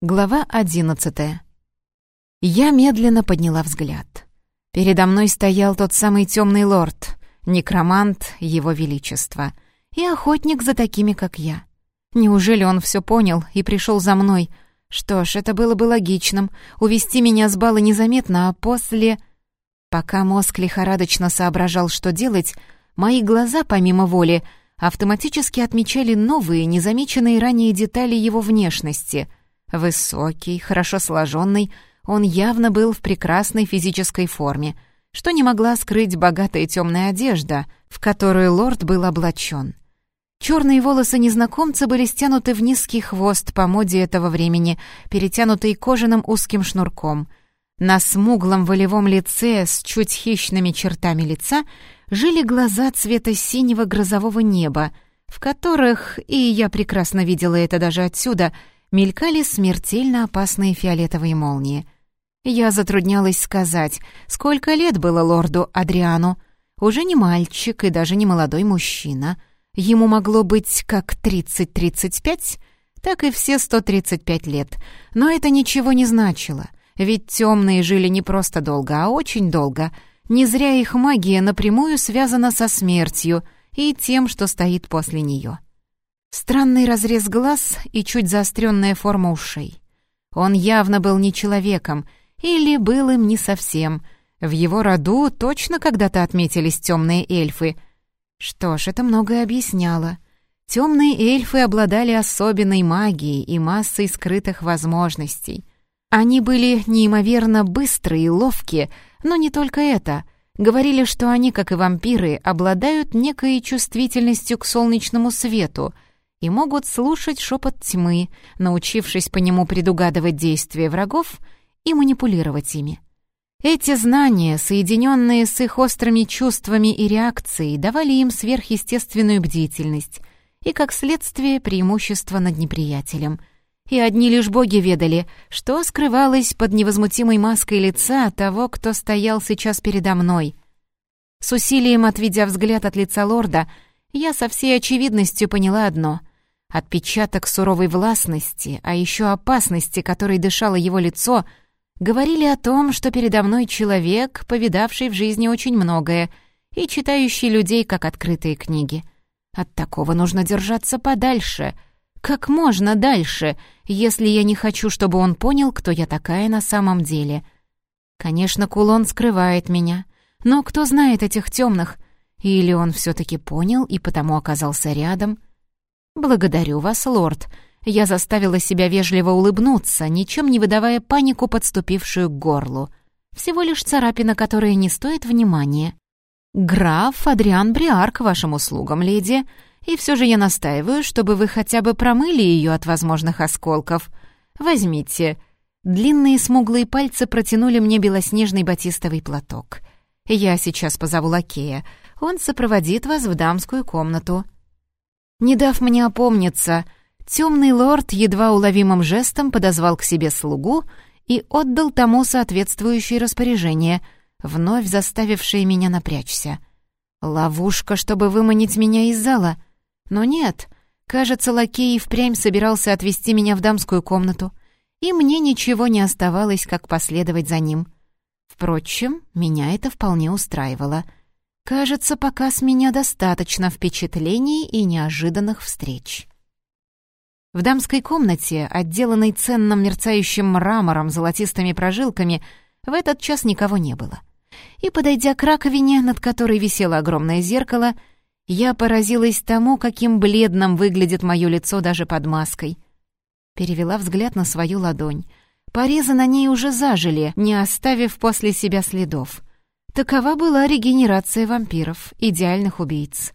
Глава одиннадцатая. Я медленно подняла взгляд. Передо мной стоял тот самый темный лорд, некромант Его Величества, и охотник за такими, как я. Неужели он все понял и пришел за мной? Что ж, это было бы логичным — увести меня с бала незаметно, а после... Пока мозг лихорадочно соображал, что делать, мои глаза, помимо воли, автоматически отмечали новые, незамеченные ранее детали его внешности — Высокий, хорошо сложенный, он явно был в прекрасной физической форме, что не могла скрыть богатая темная одежда, в которую лорд был облачен. Черные волосы незнакомца были стянуты в низкий хвост по моде этого времени, перетянутый кожаным узким шнурком. На смуглом волевом лице с чуть хищными чертами лица жили глаза цвета синего грозового неба, в которых, и я прекрасно видела это даже отсюда — мелькали смертельно опасные фиолетовые молнии. Я затруднялась сказать, сколько лет было лорду Адриану. Уже не мальчик и даже не молодой мужчина. Ему могло быть как 30-35, так и все 135 лет. Но это ничего не значило, ведь темные жили не просто долго, а очень долго. Не зря их магия напрямую связана со смертью и тем, что стоит после нее. Странный разрез глаз и чуть заостренная форма ушей. Он явно был не человеком, или был им не совсем. В его роду точно когда-то отметились темные эльфы. Что ж, это многое объясняло. Темные эльфы обладали особенной магией и массой скрытых возможностей. Они были неимоверно быстрые и ловкие, но не только это. Говорили, что они, как и вампиры, обладают некой чувствительностью к солнечному свету — и могут слушать шепот тьмы, научившись по нему предугадывать действия врагов и манипулировать ими. Эти знания, соединенные с их острыми чувствами и реакцией, давали им сверхъестественную бдительность и, как следствие, преимущество над неприятелем. И одни лишь боги ведали, что скрывалось под невозмутимой маской лица того, кто стоял сейчас передо мной. С усилием отведя взгляд от лица лорда, я со всей очевидностью поняла одно — Отпечаток суровой властности, а еще опасности, которой дышало его лицо, говорили о том, что передо мной человек, повидавший в жизни очень многое и читающий людей как открытые книги. От такого нужно держаться подальше, как можно дальше, если я не хочу, чтобы он понял, кто я такая на самом деле. Конечно, кулон скрывает меня, но кто знает этих темных? Или он все-таки понял и потому оказался рядом — «Благодарю вас, лорд». Я заставила себя вежливо улыбнуться, ничем не выдавая панику, подступившую к горлу. Всего лишь царапина, которая не стоит внимания. «Граф Адриан Бриар к вашим услугам, леди. И все же я настаиваю, чтобы вы хотя бы промыли ее от возможных осколков. Возьмите». Длинные смуглые пальцы протянули мне белоснежный батистовый платок. «Я сейчас позову лакея. Он сопроводит вас в дамскую комнату». Не дав мне опомниться, темный лорд едва уловимым жестом подозвал к себе слугу и отдал тому соответствующее распоряжение, вновь заставившее меня напрячься. Ловушка, чтобы выманить меня из зала. Но нет, кажется, лакей впрямь собирался отвезти меня в дамскую комнату, и мне ничего не оставалось, как последовать за ним. Впрочем, меня это вполне устраивало — Кажется, пока с меня достаточно впечатлений и неожиданных встреч. В дамской комнате, отделанной ценным мерцающим мрамором золотистыми прожилками, в этот час никого не было. И, подойдя к раковине, над которой висело огромное зеркало, я поразилась тому, каким бледным выглядит мое лицо даже под маской. Перевела взгляд на свою ладонь. Порезы на ней уже зажили, не оставив после себя следов — Такова была регенерация вампиров, идеальных убийц.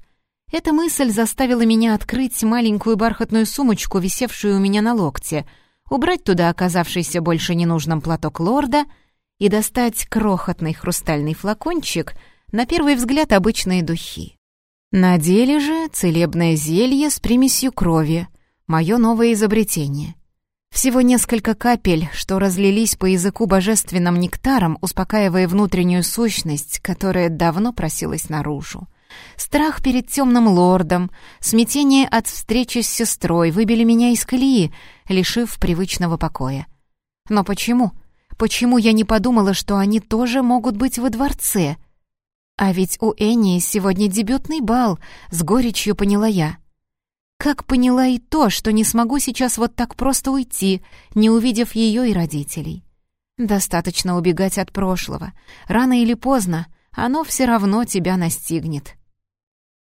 Эта мысль заставила меня открыть маленькую бархатную сумочку, висевшую у меня на локте, убрать туда оказавшийся больше ненужным платок лорда и достать крохотный хрустальный флакончик, на первый взгляд обычные духи. На деле же целебное зелье с примесью крови, мое новое изобретение — всего несколько капель, что разлились по языку божественным нектаром, успокаивая внутреннюю сущность, которая давно просилась наружу. Страх перед темным лордом, смятение от встречи с сестрой выбили меня из колеи, лишив привычного покоя. Но почему? Почему я не подумала, что они тоже могут быть во дворце? А ведь у Энни сегодня дебютный бал, с горечью поняла я. Как поняла и то, что не смогу сейчас вот так просто уйти, не увидев ее и родителей. Достаточно убегать от прошлого. Рано или поздно оно все равно тебя настигнет.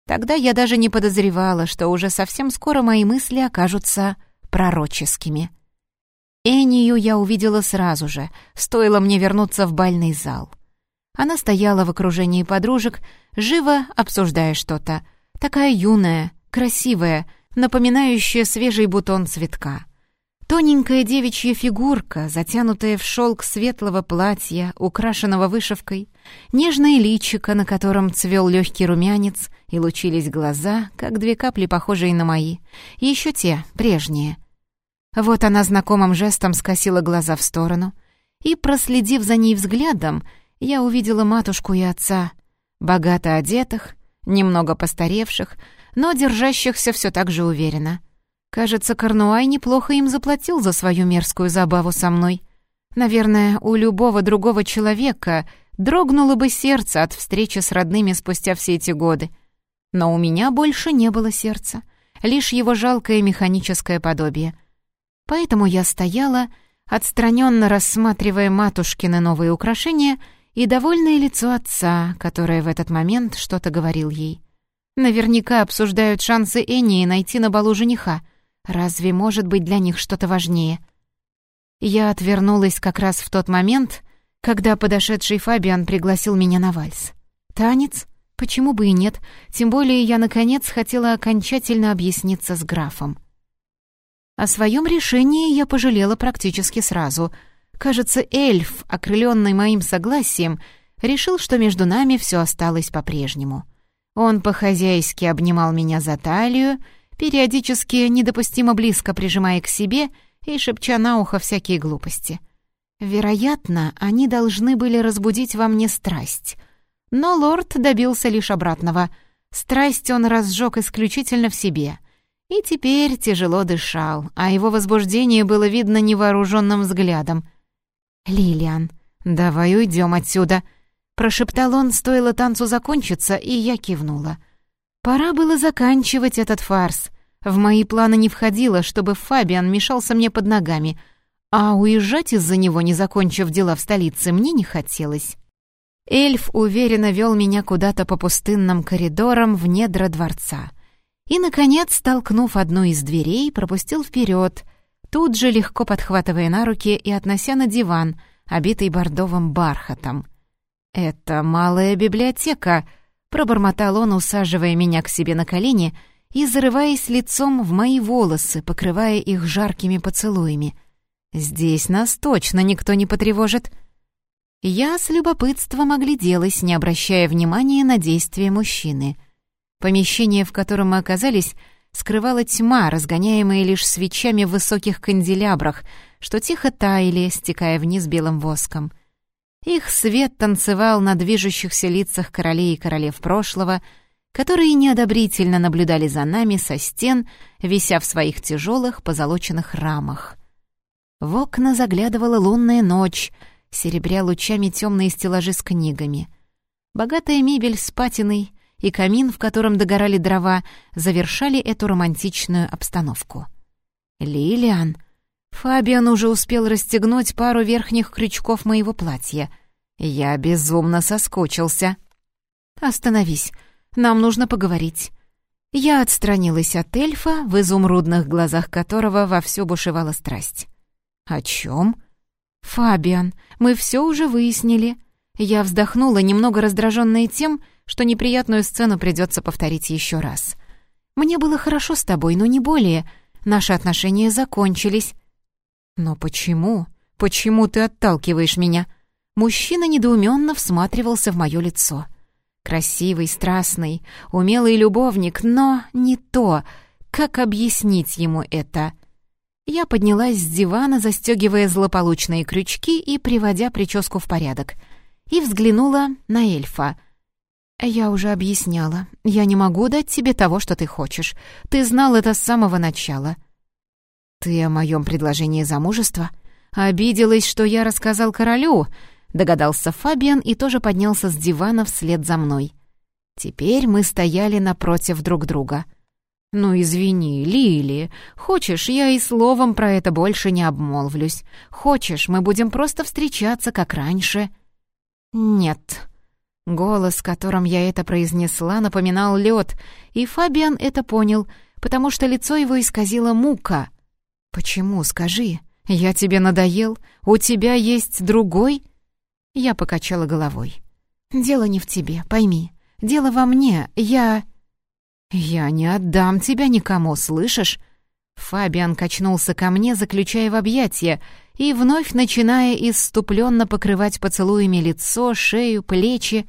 Тогда я даже не подозревала, что уже совсем скоро мои мысли окажутся пророческими. Энию я увидела сразу же, стоило мне вернуться в бальный зал. Она стояла в окружении подружек, живо обсуждая что-то. Такая юная, красивая, напоминающая свежий бутон цветка. Тоненькая девичья фигурка, затянутая в шелк светлого платья, украшенного вышивкой, нежное личико, на котором цвел легкий румянец, и лучились глаза, как две капли, похожие на мои, и еще те, прежние. Вот она знакомым жестом скосила глаза в сторону, и, проследив за ней взглядом, я увидела матушку и отца, богато одетых, немного постаревших, но держащихся все так же уверенно — Кажется, Корнуай неплохо им заплатил за свою мерзкую забаву со мной. Наверное, у любого другого человека дрогнуло бы сердце от встречи с родными спустя все эти годы. Но у меня больше не было сердца, лишь его жалкое механическое подобие. Поэтому я стояла, отстраненно рассматривая матушкины новые украшения и довольное лицо отца, которое в этот момент что-то говорил ей. Наверняка обсуждают шансы Энни найти на балу жениха — Разве может быть для них что-то важнее? Я отвернулась как раз в тот момент, когда подошедший Фабиан пригласил меня на вальс. Танец? Почему бы и нет? Тем более я, наконец, хотела окончательно объясниться с графом. О своем решении я пожалела практически сразу. Кажется, эльф, окрыленный моим согласием, решил, что между нами все осталось по-прежнему. Он по-хозяйски обнимал меня за талию периодически недопустимо близко прижимая к себе и шепча на ухо всякие глупости. Вероятно, они должны были разбудить во мне страсть. Но лорд добился лишь обратного. Страсть он разжег исключительно в себе. И теперь тяжело дышал, а его возбуждение было видно невооруженным взглядом. «Лилиан, давай уйдем отсюда», — прошептал он, стоило танцу закончиться, и я кивнула. Пора было заканчивать этот фарс. В мои планы не входило, чтобы Фабиан мешался мне под ногами, а уезжать из-за него, не закончив дела в столице, мне не хотелось. Эльф уверенно вел меня куда-то по пустынным коридорам в недра дворца. И, наконец, столкнув одну из дверей, пропустил вперед, тут же легко подхватывая на руки и относя на диван, обитый бордовым бархатом. «Это малая библиотека», Пробормотал он, усаживая меня к себе на колени и зарываясь лицом в мои волосы, покрывая их жаркими поцелуями. «Здесь нас точно никто не потревожит». Я с любопытством огляделась, не обращая внимания на действия мужчины. Помещение, в котором мы оказались, скрывала тьма, разгоняемая лишь свечами в высоких канделябрах, что тихо таяли, стекая вниз белым воском — их свет танцевал на движущихся лицах королей и королев прошлого, которые неодобрительно наблюдали за нами со стен, вися в своих тяжелых позолоченных рамах. В окна заглядывала лунная ночь, серебря лучами темные стеллажи с книгами. Богатая мебель с патиной и камин, в котором догорали дрова, завершали эту романтичную обстановку. «Лилиан!» Фабиан уже успел расстегнуть пару верхних крючков моего платья. Я безумно соскучился. «Остановись, нам нужно поговорить». Я отстранилась от эльфа, в изумрудных глазах которого вовсю бушевала страсть. «О чем?» «Фабиан, мы все уже выяснили». Я вздохнула, немного раздраженная тем, что неприятную сцену придется повторить еще раз. «Мне было хорошо с тобой, но не более. Наши отношения закончились. «Но почему? Почему ты отталкиваешь меня?» Мужчина недоуменно всматривался в мое лицо. Красивый, страстный, умелый любовник, но не то. Как объяснить ему это? Я поднялась с дивана, застегивая злополучные крючки и приводя прическу в порядок, и взглянула на эльфа. «Я уже объясняла. Я не могу дать тебе того, что ты хочешь. Ты знал это с самого начала». «Ты о моем предложении замужества?» «Обиделась, что я рассказал королю», — догадался Фабиан и тоже поднялся с дивана вслед за мной. Теперь мы стояли напротив друг друга. «Ну, извини, Лили. Хочешь, я и словом про это больше не обмолвлюсь. Хочешь, мы будем просто встречаться, как раньше?» «Нет». Голос, которым я это произнесла, напоминал лед, и Фабиан это понял, потому что лицо его исказило мука. «Почему, скажи? Я тебе надоел? У тебя есть другой?» Я покачала головой. «Дело не в тебе, пойми. Дело во мне. Я...» «Я не отдам тебя никому, слышишь?» Фабиан качнулся ко мне, заключая в объятия, и вновь начиная исступленно покрывать поцелуями лицо, шею, плечи.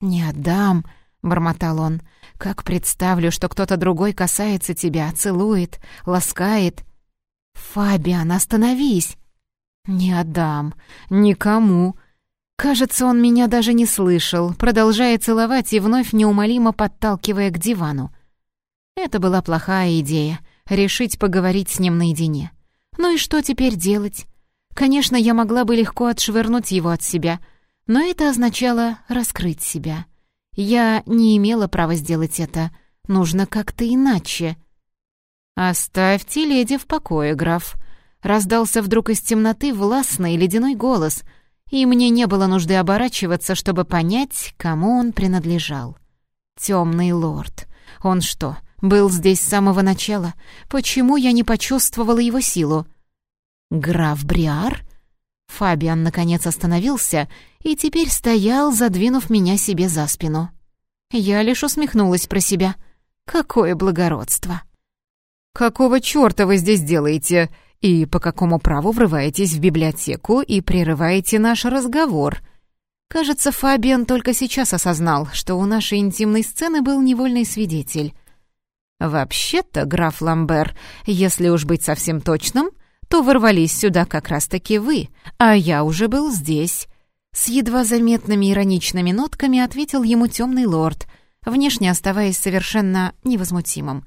«Не отдам», — бормотал он, — «как представлю, что кто-то другой касается тебя, целует, ласкает». «Фабиан, остановись!» «Не отдам. Никому». Кажется, он меня даже не слышал, продолжая целовать и вновь неумолимо подталкивая к дивану. Это была плохая идея — решить поговорить с ним наедине. Ну и что теперь делать? Конечно, я могла бы легко отшвырнуть его от себя, но это означало раскрыть себя. Я не имела права сделать это. Нужно как-то иначе. «Оставьте леди в покое, граф», — раздался вдруг из темноты властный ледяной голос, и мне не было нужды оборачиваться, чтобы понять, кому он принадлежал. «Темный лорд. Он что, был здесь с самого начала? Почему я не почувствовала его силу?» «Граф Бриар?» Фабиан наконец остановился и теперь стоял, задвинув меня себе за спину. Я лишь усмехнулась про себя. «Какое благородство!» «Какого чёрта вы здесь делаете? И по какому праву врываетесь в библиотеку и прерываете наш разговор?» Кажется, Фабиан только сейчас осознал, что у нашей интимной сцены был невольный свидетель. «Вообще-то, граф Ламбер, если уж быть совсем точным, то ворвались сюда как раз-таки вы, а я уже был здесь». С едва заметными ироничными нотками ответил ему темный лорд, внешне оставаясь совершенно невозмутимым.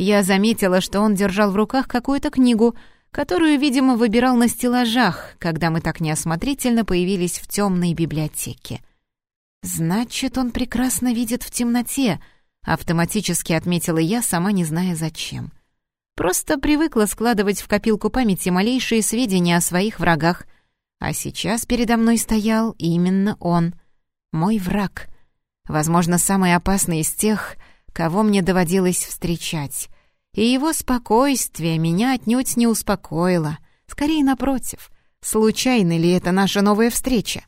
Я заметила, что он держал в руках какую-то книгу, которую, видимо, выбирал на стеллажах, когда мы так неосмотрительно появились в темной библиотеке. «Значит, он прекрасно видит в темноте», — автоматически отметила я, сама не зная зачем. Просто привыкла складывать в копилку памяти малейшие сведения о своих врагах. А сейчас передо мной стоял именно он, мой враг. Возможно, самый опасный из тех, кого мне доводилось встречать. И его спокойствие меня отнюдь не успокоило. Скорее, напротив, случайна ли это наша новая встреча?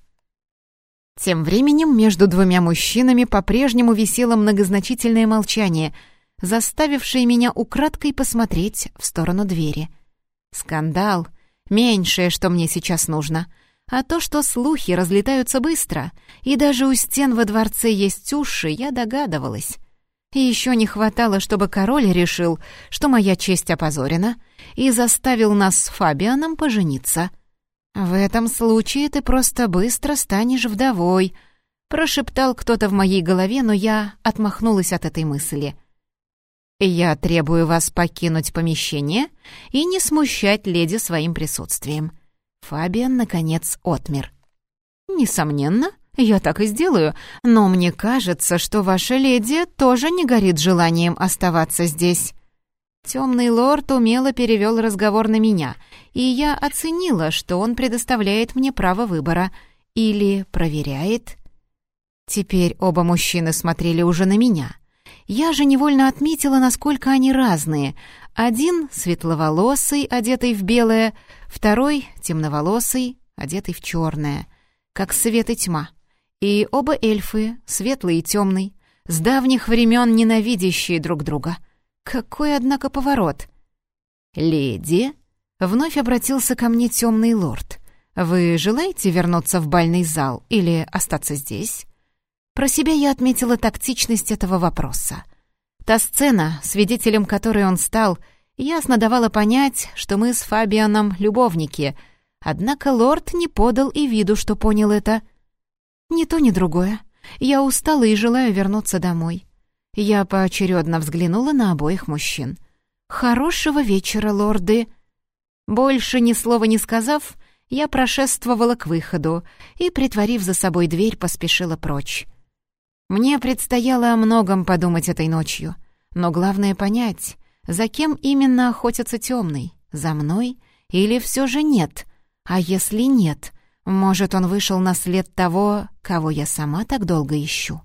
Тем временем между двумя мужчинами по-прежнему висело многозначительное молчание, заставившее меня украдкой посмотреть в сторону двери. Скандал — меньшее, что мне сейчас нужно — а то, что слухи разлетаются быстро, и даже у стен во дворце есть уши, я догадывалась. И еще не хватало, чтобы король решил, что моя честь опозорена, и заставил нас с Фабианом пожениться. «В этом случае ты просто быстро станешь вдовой», — прошептал кто-то в моей голове, но я отмахнулась от этой мысли. «Я требую вас покинуть помещение и не смущать леди своим присутствием». Фабиан, наконец, отмер. «Несомненно, «Я так и сделаю, но мне кажется, что ваша леди тоже не горит желанием оставаться здесь». Темный лорд умело перевел разговор на меня, и я оценила, что он предоставляет мне право выбора или проверяет. Теперь оба мужчины смотрели уже на меня. Я же невольно отметила, насколько они разные. Один светловолосый, одетый в белое, второй темноволосый, одетый в черное, как свет и тьма. И оба эльфы, светлый и темный, с давних времен ненавидящие друг друга. Какой, однако, поворот! «Леди!» — вновь обратился ко мне темный лорд. «Вы желаете вернуться в бальный зал или остаться здесь?» Про себя я отметила тактичность этого вопроса. Та сцена, свидетелем которой он стал, ясно давала понять, что мы с Фабианом любовники, однако лорд не подал и виду, что понял это — «Ни то, ни другое. Я устала и желаю вернуться домой». Я поочередно взглянула на обоих мужчин. «Хорошего вечера, лорды!» Больше ни слова не сказав, я прошествовала к выходу и, притворив за собой дверь, поспешила прочь. Мне предстояло о многом подумать этой ночью, но главное понять, за кем именно охотится темный, за мной или все же нет, а если нет, может, он вышел на след того, кого я сама так долго ищу.